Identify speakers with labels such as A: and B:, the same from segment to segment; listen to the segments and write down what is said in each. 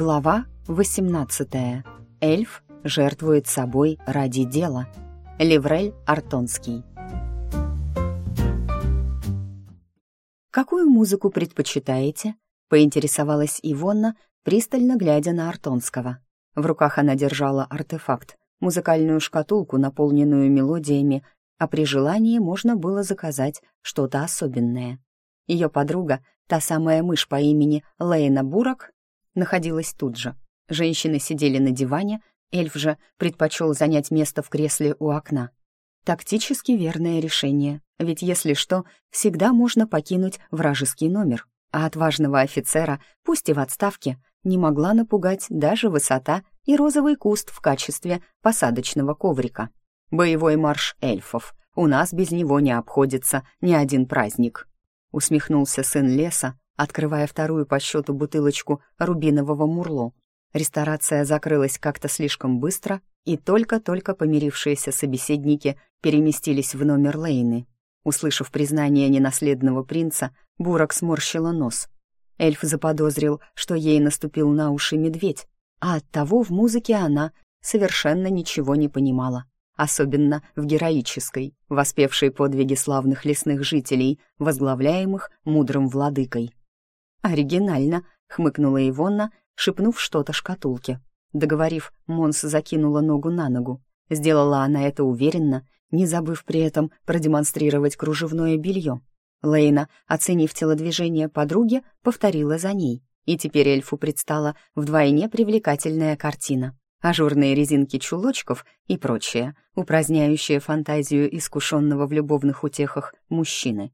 A: Глава 18. Эльф жертвует собой ради дела. Леврель Артонский. «Какую музыку предпочитаете?» — поинтересовалась Ивонна, пристально глядя на Артонского. В руках она держала артефакт, музыкальную шкатулку, наполненную мелодиями, а при желании можно было заказать что-то особенное. Ее подруга, та самая мышь по имени Лейна Бурак, находилась тут же. Женщины сидели на диване, эльф же предпочел занять место в кресле у окна. Тактически верное решение, ведь если что, всегда можно покинуть вражеский номер, а отважного офицера, пусть и в отставке, не могла напугать даже высота и розовый куст в качестве посадочного коврика. Боевой марш эльфов. У нас без него не обходится ни один праздник. Усмехнулся сын леса, открывая вторую по счету бутылочку рубинового мурло. Ресторация закрылась как-то слишком быстро, и только-только помирившиеся собеседники переместились в номер Лейны. Услышав признание ненаследного принца, Бурак сморщила нос. Эльф заподозрил, что ей наступил на уши медведь, а оттого в музыке она совершенно ничего не понимала особенно в героической, воспевшей подвиги славных лесных жителей, возглавляемых мудрым владыкой. «Оригинально», — хмыкнула Ивонна, шепнув что-то шкатулке. Договорив, Монс закинула ногу на ногу. Сделала она это уверенно, не забыв при этом продемонстрировать кружевное белье. Лейна, оценив телодвижение подруги, повторила за ней, и теперь эльфу предстала вдвойне привлекательная картина. Ажурные резинки чулочков и прочее, упраздняющее фантазию искушенного в любовных утехах мужчины.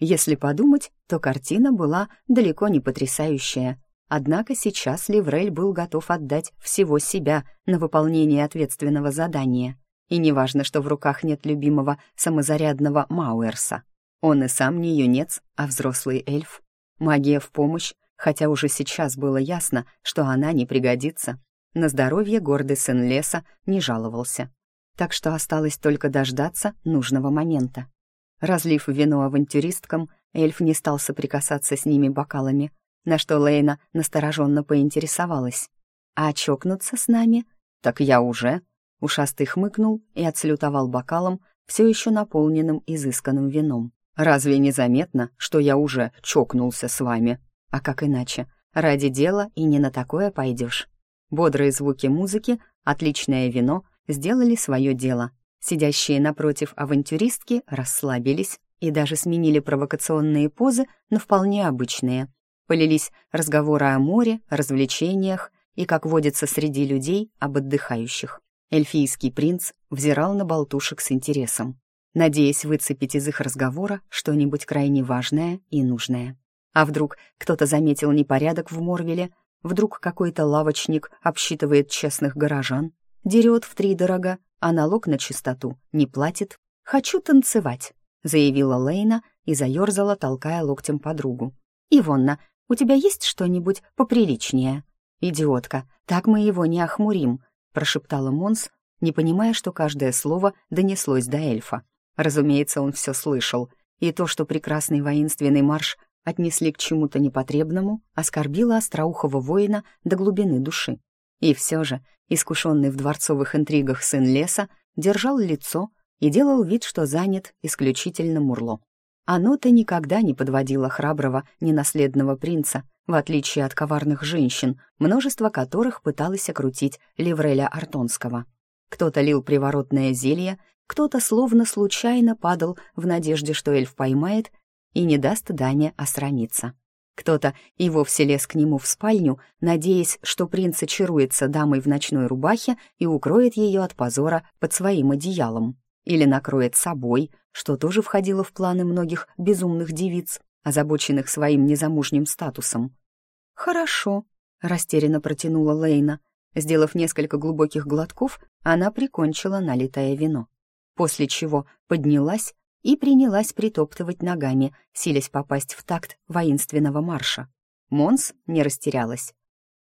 A: Если подумать, то картина была далеко не потрясающая. Однако сейчас Ливрель был готов отдать всего себя на выполнение ответственного задания. И неважно, что в руках нет любимого самозарядного Мауэрса. Он и сам не юнец, а взрослый эльф. Магия в помощь, хотя уже сейчас было ясно, что она не пригодится. На здоровье гордый сын леса не жаловался. Так что осталось только дождаться нужного момента. Разлив вино авантюристкам, эльф не стал соприкасаться с ними бокалами, на что Лейна настороженно поинтересовалась. «А чокнуться с нами?» «Так я уже». Ушастый хмыкнул и отслютовал бокалом, все еще наполненным изысканным вином. «Разве не заметно, что я уже чокнулся с вами? А как иначе? Ради дела и не на такое пойдешь». Бодрые звуки музыки, отличное вино сделали свое дело, Сидящие напротив авантюристки расслабились и даже сменили провокационные позы на вполне обычные. Полились разговоры о море, развлечениях и, как водится среди людей, об отдыхающих. Эльфийский принц взирал на болтушек с интересом, надеясь выцепить из их разговора что-нибудь крайне важное и нужное. А вдруг кто-то заметил непорядок в Морвеле, вдруг какой-то лавочник обсчитывает честных горожан, дерет втридорога а налог на чистоту не платит. «Хочу танцевать», — заявила Лейна и заерзала, толкая локтем подругу. «Ивонна, у тебя есть что-нибудь поприличнее?» «Идиотка, так мы его не охмурим», — прошептала Монс, не понимая, что каждое слово донеслось до эльфа. Разумеется, он все слышал, и то, что прекрасный воинственный марш отнесли к чему-то непотребному, оскорбило остроухого воина до глубины души. И все же, искушенный в дворцовых интригах сын леса, держал лицо и делал вид, что занят исключительно Мурло. Оно-то никогда не подводило храброго, ненаследного принца, в отличие от коварных женщин, множество которых пыталось окрутить Левреля Артонского. Кто-то лил приворотное зелье, кто-то словно случайно падал в надежде, что эльф поймает и не даст Дане осрамиться. Кто-то и вовсе лез к нему в спальню, надеясь, что принц очаруется дамой в ночной рубахе и укроет ее от позора под своим одеялом. Или накроет собой, что тоже входило в планы многих безумных девиц, озабоченных своим незамужним статусом. «Хорошо», — растерянно протянула Лейна. Сделав несколько глубоких глотков, она прикончила налитое вино. После чего поднялась и принялась притоптывать ногами, силясь попасть в такт воинственного марша. Монс не растерялась.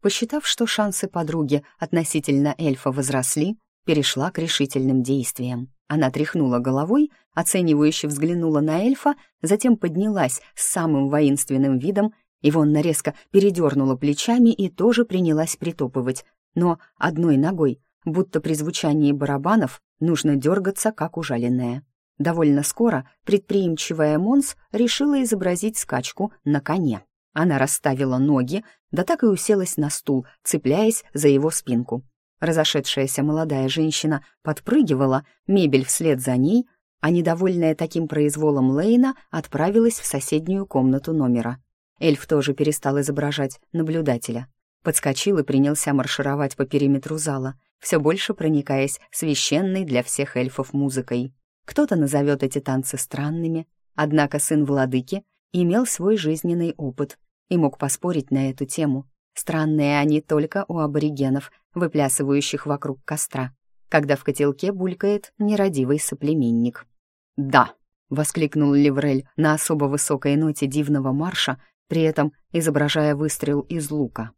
A: Посчитав, что шансы подруги относительно эльфа возросли, перешла к решительным действиям. Она тряхнула головой, оценивающе взглянула на эльфа, затем поднялась с самым воинственным видом Ивонна резко передернула плечами и тоже принялась притопывать, но одной ногой, будто при звучании барабанов, нужно дергаться, как ужаленная. Довольно скоро предприимчивая Монс решила изобразить скачку на коне. Она расставила ноги, да так и уселась на стул, цепляясь за его спинку. Разошедшаяся молодая женщина подпрыгивала, мебель вслед за ней, а недовольная таким произволом Лейна отправилась в соседнюю комнату номера. Эльф тоже перестал изображать наблюдателя. Подскочил и принялся маршировать по периметру зала, все больше проникаясь священной для всех эльфов музыкой. Кто-то назовет эти танцы странными, однако сын владыки имел свой жизненный опыт и мог поспорить на эту тему. Странные они только у аборигенов, выплясывающих вокруг костра, когда в котелке булькает нерадивый соплеменник. «Да!» — воскликнул Ливрель на особо высокой ноте дивного марша, при этом изображая выстрел из лука.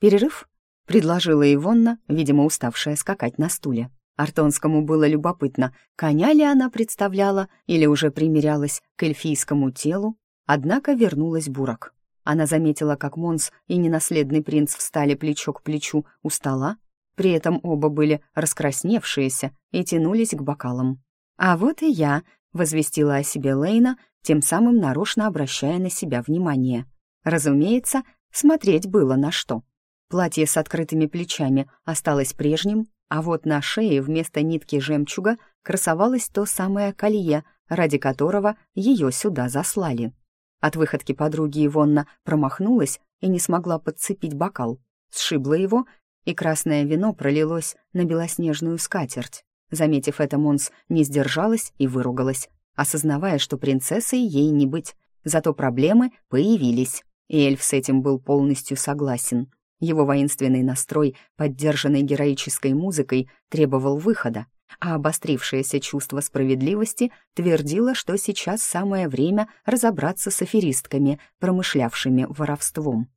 A: «Перерыв?» — предложила Ивонна, видимо, уставшая скакать на стуле. Артонскому было любопытно, коня ли она представляла или уже примерялась к эльфийскому телу, однако вернулась Бурак. Она заметила, как Монс и ненаследный принц встали плечо к плечу у стола, при этом оба были раскрасневшиеся и тянулись к бокалам. «А вот и я», — возвестила о себе Лейна, тем самым нарочно обращая на себя внимание. Разумеется, смотреть было на что. Платье с открытыми плечами осталось прежним, а вот на шее вместо нитки жемчуга красовалось то самое колье, ради которого ее сюда заслали. От выходки подруги Ивонна промахнулась и не смогла подцепить бокал. Сшибла его, и красное вино пролилось на белоснежную скатерть. Заметив это, Монс не сдержалась и выругалась, осознавая, что принцессой ей не быть. Зато проблемы появились, и эльф с этим был полностью согласен. Его воинственный настрой, поддержанный героической музыкой, требовал выхода, а обострившееся чувство справедливости твердило, что сейчас самое время разобраться с аферистками, промышлявшими воровством.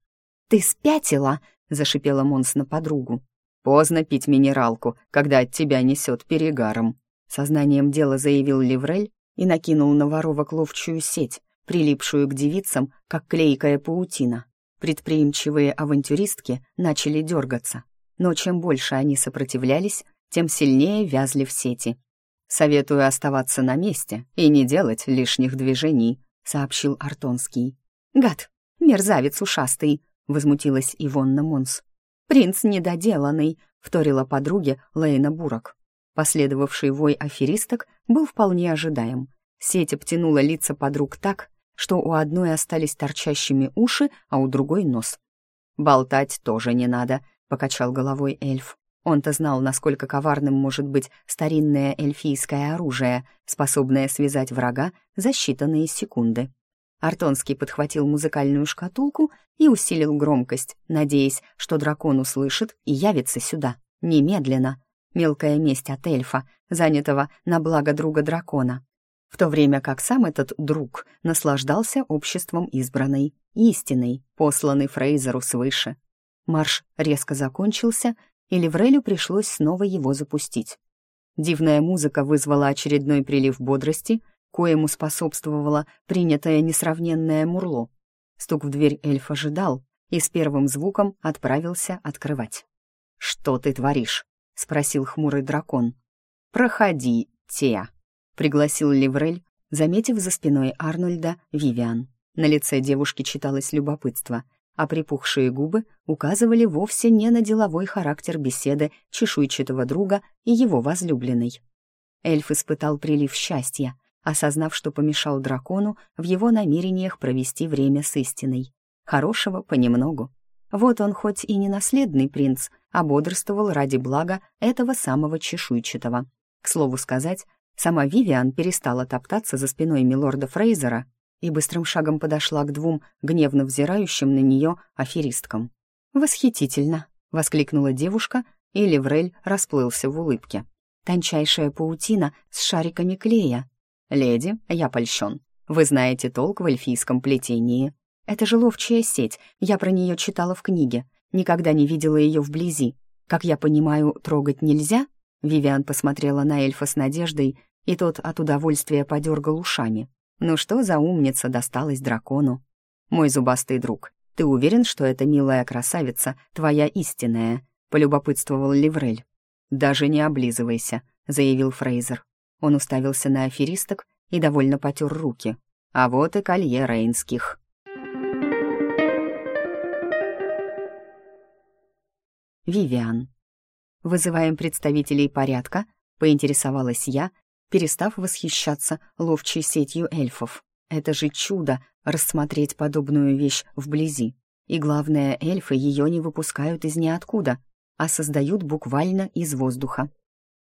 A: «Ты спятила!» — зашипела Монс на подругу. «Поздно пить минералку, когда от тебя несет перегаром», — сознанием дела заявил Ливрель и накинул на воровок ловчую сеть, прилипшую к девицам, как клейкая паутина. Предприимчивые авантюристки начали дергаться, но чем больше они сопротивлялись, тем сильнее вязли в сети. «Советую оставаться на месте и не делать лишних движений», — сообщил Артонский. «Гад, мерзавец ушастый», — возмутилась Ивонна Монс. «Принц недоделанный», — вторила подруге Лейна Бурок. Последовавший вой аферисток был вполне ожидаем. Сеть обтянула лица подруг так, что у одной остались торчащими уши, а у другой нос. «Болтать тоже не надо», — покачал головой эльф. Он-то знал, насколько коварным может быть старинное эльфийское оружие, способное связать врага за считанные секунды. Артонский подхватил музыкальную шкатулку и усилил громкость, надеясь, что дракон услышит и явится сюда. Немедленно. Мелкая месть от эльфа, занятого на благо друга дракона в то время как сам этот друг наслаждался обществом избранной, истиной, посланной Фрейзеру свыше. Марш резко закончился, и Ливрелю пришлось снова его запустить. Дивная музыка вызвала очередной прилив бодрости, коему способствовало принятое несравненное мурло. Стук в дверь эльф ожидал и с первым звуком отправился открывать. «Что ты творишь?» — спросил хмурый дракон. «Проходи, Теа», — пригласил Ливрель, заметив за спиной Арнольда Вивиан. На лице девушки читалось любопытство, а припухшие губы указывали вовсе не на деловой характер беседы чешуйчатого друга и его возлюбленной. Эльф испытал прилив счастья, осознав, что помешал дракону в его намерениях провести время с истиной. Хорошего понемногу. Вот он хоть и не наследный принц, а бодрствовал ради блага этого самого чешуйчатого. К слову сказать, Сама Вивиан перестала топтаться за спиной милорда Фрейзера и быстрым шагом подошла к двум гневно взирающим на нее аферисткам. «Восхитительно!» — воскликнула девушка, и Леврель расплылся в улыбке. «Тончайшая паутина с шариками клея. Леди, я польщен. Вы знаете толк в эльфийском плетении. Это же ловчая сеть, я про нее читала в книге, никогда не видела ее вблизи. Как я понимаю, трогать нельзя?» Вивиан посмотрела на эльфа с надеждой, и тот от удовольствия подергал ушами. Ну что за умница досталась дракону? Мой зубастый друг, Ты уверен, что эта милая красавица твоя истинная?» — полюбопытствовал Ливрель. «Даже не облизывайся», — заявил Фрейзер. Он уставился на аферисток и довольно потер руки. «А вот и колье Рейнских». Вивиан. «Вызываем представителей порядка», — поинтересовалась я, перестав восхищаться ловчей сетью эльфов. «Это же чудо — рассмотреть подобную вещь вблизи. И главное, эльфы ее не выпускают из ниоткуда, а создают буквально из воздуха».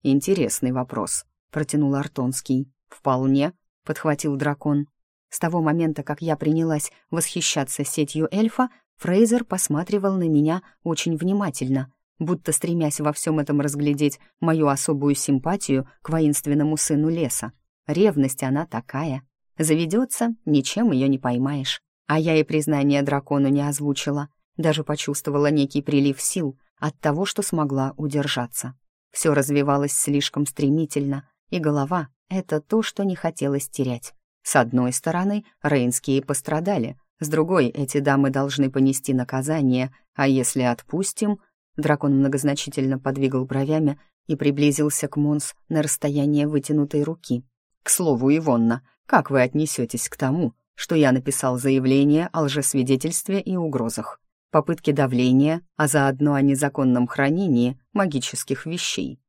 A: «Интересный вопрос», — протянул Артонский. «Вполне», — подхватил дракон. С того момента, как я принялась восхищаться сетью эльфа, Фрейзер посматривал на меня очень внимательно, будто стремясь во всем этом разглядеть мою особую симпатию к воинственному сыну леса. Ревность она такая. Заведется, ничем ее не поймаешь. А я и признание дракону не озвучила. Даже почувствовала некий прилив сил от того, что смогла удержаться. Все развивалось слишком стремительно, и голова — это то, что не хотелось терять. С одной стороны, рейнские пострадали, с другой, эти дамы должны понести наказание, а если отпустим... Дракон многозначительно подвигал бровями и приблизился к Монс на расстояние вытянутой руки. «К слову, Ивонна, как вы отнесетесь к тому, что я написал заявление о лжесвидетельстве и угрозах, попытке давления, а заодно о незаконном хранении магических вещей?»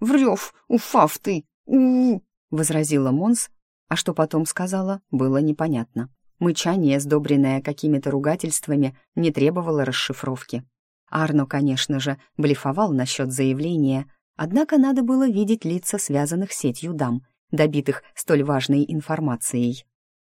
A: «Врёв, уфав ты! у, -у, -у возразила Монс, а что потом сказала, было непонятно. Мычание, сдобренное какими-то ругательствами, не требовало расшифровки. Арно, конечно же, блефовал насчет заявления, однако надо было видеть лица связанных сетью дам, добитых столь важной информацией.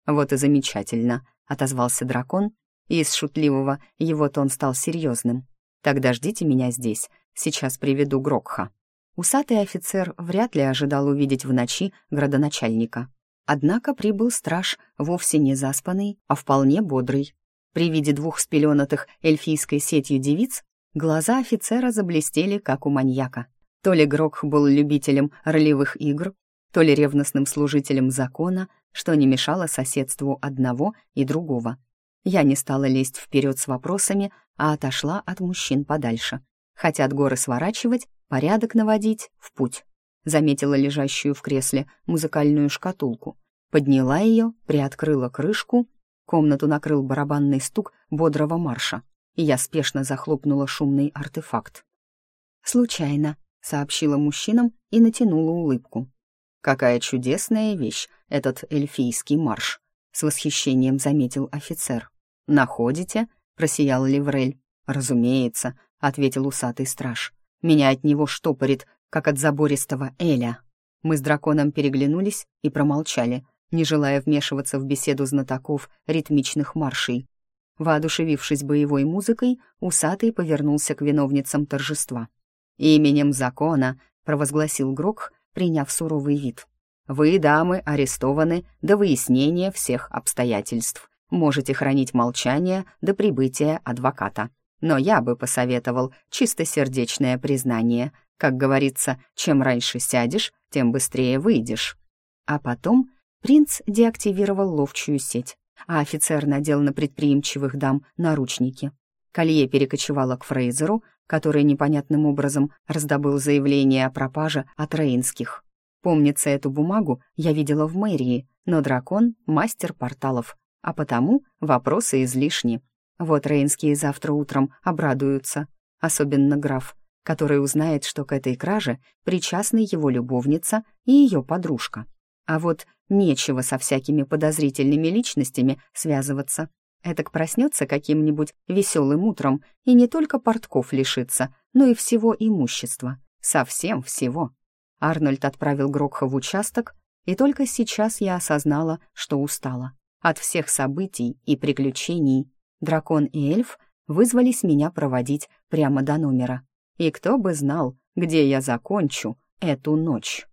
A: «Вот и замечательно», — отозвался дракон, и из шутливого его тон стал серьезным. «Тогда ждите меня здесь, сейчас приведу Грокха». Усатый офицер вряд ли ожидал увидеть в ночи градоначальника. Однако прибыл страж вовсе не заспанный, а вполне бодрый. При виде двух спеленатых эльфийской сетью девиц глаза офицера заблестели, как у маньяка. То ли Грок был любителем ролевых игр, то ли ревностным служителем закона, что не мешало соседству одного и другого. Я не стала лезть вперед с вопросами, а отошла от мужчин подальше. Хотят горы сворачивать, порядок наводить, в путь заметила лежащую в кресле музыкальную шкатулку. Подняла ее, приоткрыла крышку. Комнату накрыл барабанный стук бодрого марша, и я спешно захлопнула шумный артефакт. «Случайно», — сообщила мужчинам и натянула улыбку. «Какая чудесная вещь этот эльфийский марш», — с восхищением заметил офицер. «Находите?» — просиял Ливрель. «Разумеется», — ответил усатый страж. «Меня от него штопорит как от забористого Эля. Мы с драконом переглянулись и промолчали, не желая вмешиваться в беседу знатоков ритмичных маршей. Воодушевившись боевой музыкой, усатый повернулся к виновницам торжества. «Именем закона», — провозгласил Грок, приняв суровый вид. «Вы, дамы, арестованы до выяснения всех обстоятельств. Можете хранить молчание до прибытия адвоката. Но я бы посоветовал чистосердечное признание, как говорится, чем раньше сядешь, тем быстрее выйдешь. А потом принц деактивировал ловчую сеть, а офицер надел на предприимчивых дам наручники. Колье перекочевало к Фрейзеру, который непонятным образом раздобыл заявление о пропаже от Рейнских. Помнится, эту бумагу я видела в мэрии, но дракон — мастер порталов, а потому вопросы излишни. Вот Рейнские завтра утром обрадуются, особенно граф который узнает, что к этой краже причастны его любовница и ее подружка. А вот нечего со всякими подозрительными личностями связываться. Этак проснется каким-нибудь веселым утром и не только портков лишится, но и всего имущества. Совсем всего. Арнольд отправил Грокха в участок, и только сейчас я осознала, что устала. От всех событий и приключений дракон и эльф вызвались меня проводить прямо до номера. И кто бы знал, где я закончу эту ночь.